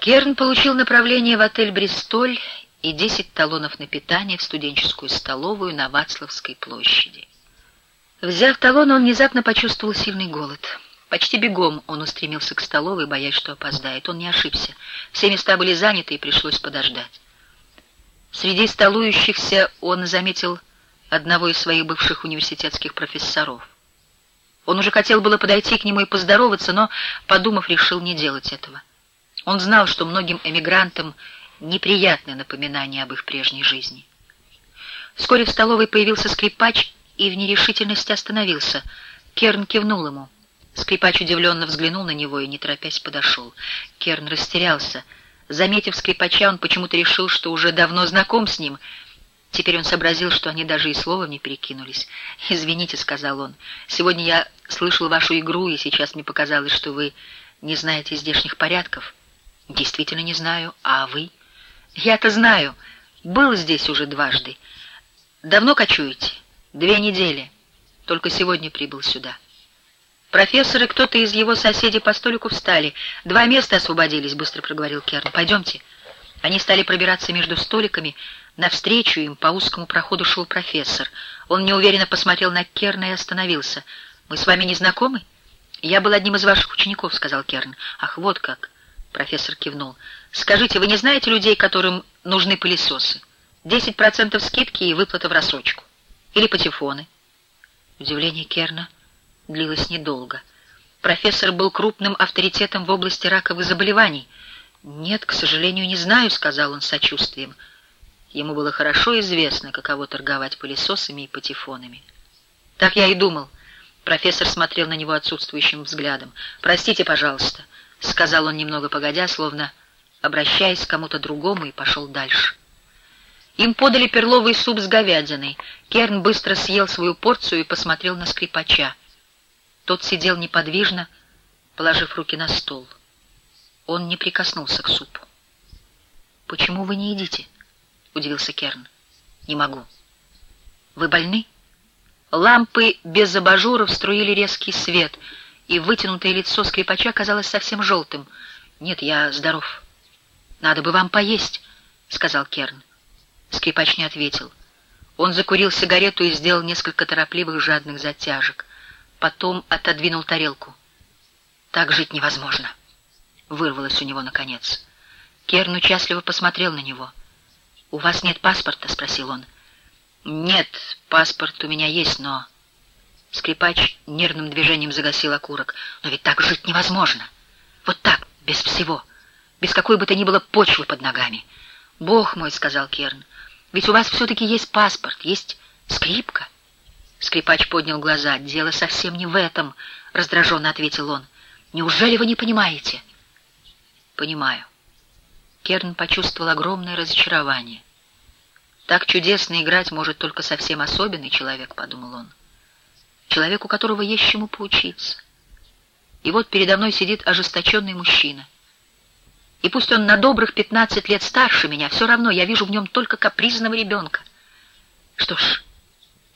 Керн получил направление в отель «Бристоль» и 10 талонов на питание в студенческую столовую на Вацлавской площади. Взяв талон, он внезапно почувствовал сильный голод. Почти бегом он устремился к столовой, боясь, что опоздает. Он не ошибся. Все места были заняты, и пришлось подождать. Среди столующихся он заметил одного из своих бывших университетских профессоров. Он уже хотел было подойти к нему и поздороваться, но, подумав, решил не делать этого. Он знал, что многим эмигрантам неприятны напоминания об их прежней жизни. Вскоре в столовой появился скрипач и в нерешительности остановился. Керн кивнул ему. Скрипач удивленно взглянул на него и, не торопясь, подошел. Керн растерялся. Заметив скрипача, он почему-то решил, что уже давно знаком с ним. Теперь он сообразил, что они даже и словом не перекинулись. «Извините», — сказал он, — «сегодня я слышал вашу игру, и сейчас мне показалось, что вы не знаете здешних порядков». «Действительно не знаю. А вы?» «Я-то знаю. Был здесь уже дважды. Давно кочуете?» «Две недели. Только сегодня прибыл сюда». Профессор и кто-то из его соседей по столику встали. «Два места освободились», — быстро проговорил Керн. «Пойдемте». Они стали пробираться между столиками. Навстречу им по узкому проходу шел профессор. Он неуверенно посмотрел на Керна и остановился. «Мы с вами не знакомы?» «Я был одним из ваших учеников», — сказал Керн. «Ах, вот как!» — профессор кивнул. «Скажите, вы не знаете людей, которым нужны пылесосы? Десять процентов скидки и выплата в рассрочку. Или патефоны?» Удивление Керна длилось недолго. Профессор был крупным авторитетом в области раковых заболеваний. «Нет, к сожалению, не знаю», — сказал он сочувствием. Ему было хорошо известно, каково торговать пылесосами и патефонами. «Так я и думал». Профессор смотрел на него отсутствующим взглядом. «Простите, пожалуйста», — сказал он немного погодя, словно обращаясь к кому-то другому, и пошел дальше. Им подали перловый суп с говядиной. Керн быстро съел свою порцию и посмотрел на скрипача. Тот сидел неподвижно, положив руки на стол. Он не прикоснулся к супу. «Почему вы не едите?» — удивился Керн. «Не могу». «Вы больны?» Лампы без абажуров струили резкий свет, и вытянутое лицо скрипача казалось совсем желтым. «Нет, я здоров». «Надо бы вам поесть», — сказал Керн. Скрипач не ответил. Он закурил сигарету и сделал несколько торопливых жадных затяжек. Потом отодвинул тарелку. «Так жить невозможно», — вырвалось у него наконец. Керн участливо посмотрел на него. «У вас нет паспорта?» — спросил он. «Нет, паспорт у меня есть, но...» Скрипач нервным движением загасил окурок. «Но ведь так жить невозможно. Вот так, без всего, без какой бы то ни было почвы под ногами». «Бог мой», — сказал Керн, — «ведь у вас все-таки есть паспорт, есть скрипка». Скрипач поднял глаза. «Дело совсем не в этом», — раздраженно ответил он. «Неужели вы не понимаете?» «Понимаю». Керн почувствовал огромное разочарование. «Так чудесно играть может только совсем особенный человек», — подумал он. «Человек, у которого есть чему поучиться». И вот передо мной сидит ожесточенный мужчина. И пусть он на добрых пятнадцать лет старше меня, все равно я вижу в нем только капризного ребенка. Что ж,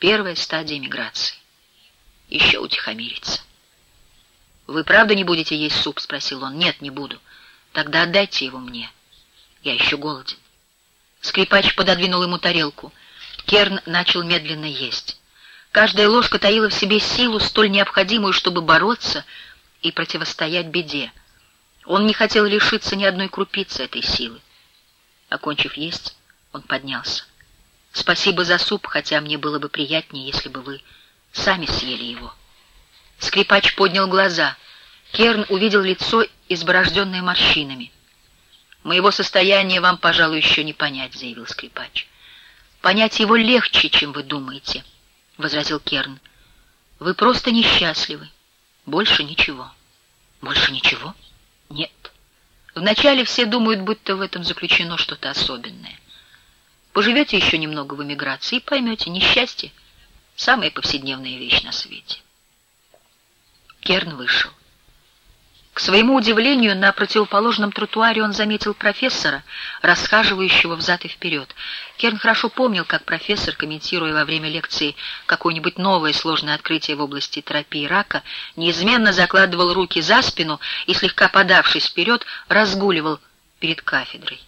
Первая стадия миграции. Еще утихомириться. «Вы правда не будете есть суп?» — спросил он. «Нет, не буду. Тогда отдайте его мне. Я еще голоден». Скрипач пододвинул ему тарелку. Керн начал медленно есть. Каждая ложка таила в себе силу, столь необходимую, чтобы бороться и противостоять беде. Он не хотел лишиться ни одной крупицы этой силы. Окончив есть, он поднялся. Спасибо за суп, хотя мне было бы приятнее, если бы вы сами съели его. Скрипач поднял глаза. Керн увидел лицо, изборожденное морщинами. «Моего состояния вам, пожалуй, еще не понять», — заявил скрипач. «Понять его легче, чем вы думаете», — возразил Керн. «Вы просто несчастливы. Больше ничего». «Больше ничего?» «Нет. Вначале все думают, будто в этом заключено что-то особенное. Поживете еще немного в эмиграции и поймете, несчастье — самая повседневная вещь на свете. Керн вышел. К своему удивлению, на противоположном тротуаре он заметил профессора, расхаживающего взад и вперед. Керн хорошо помнил, как профессор, комментируя во время лекции какое-нибудь новое сложное открытие в области терапии рака, неизменно закладывал руки за спину и, слегка подавшись вперед, разгуливал перед кафедрой.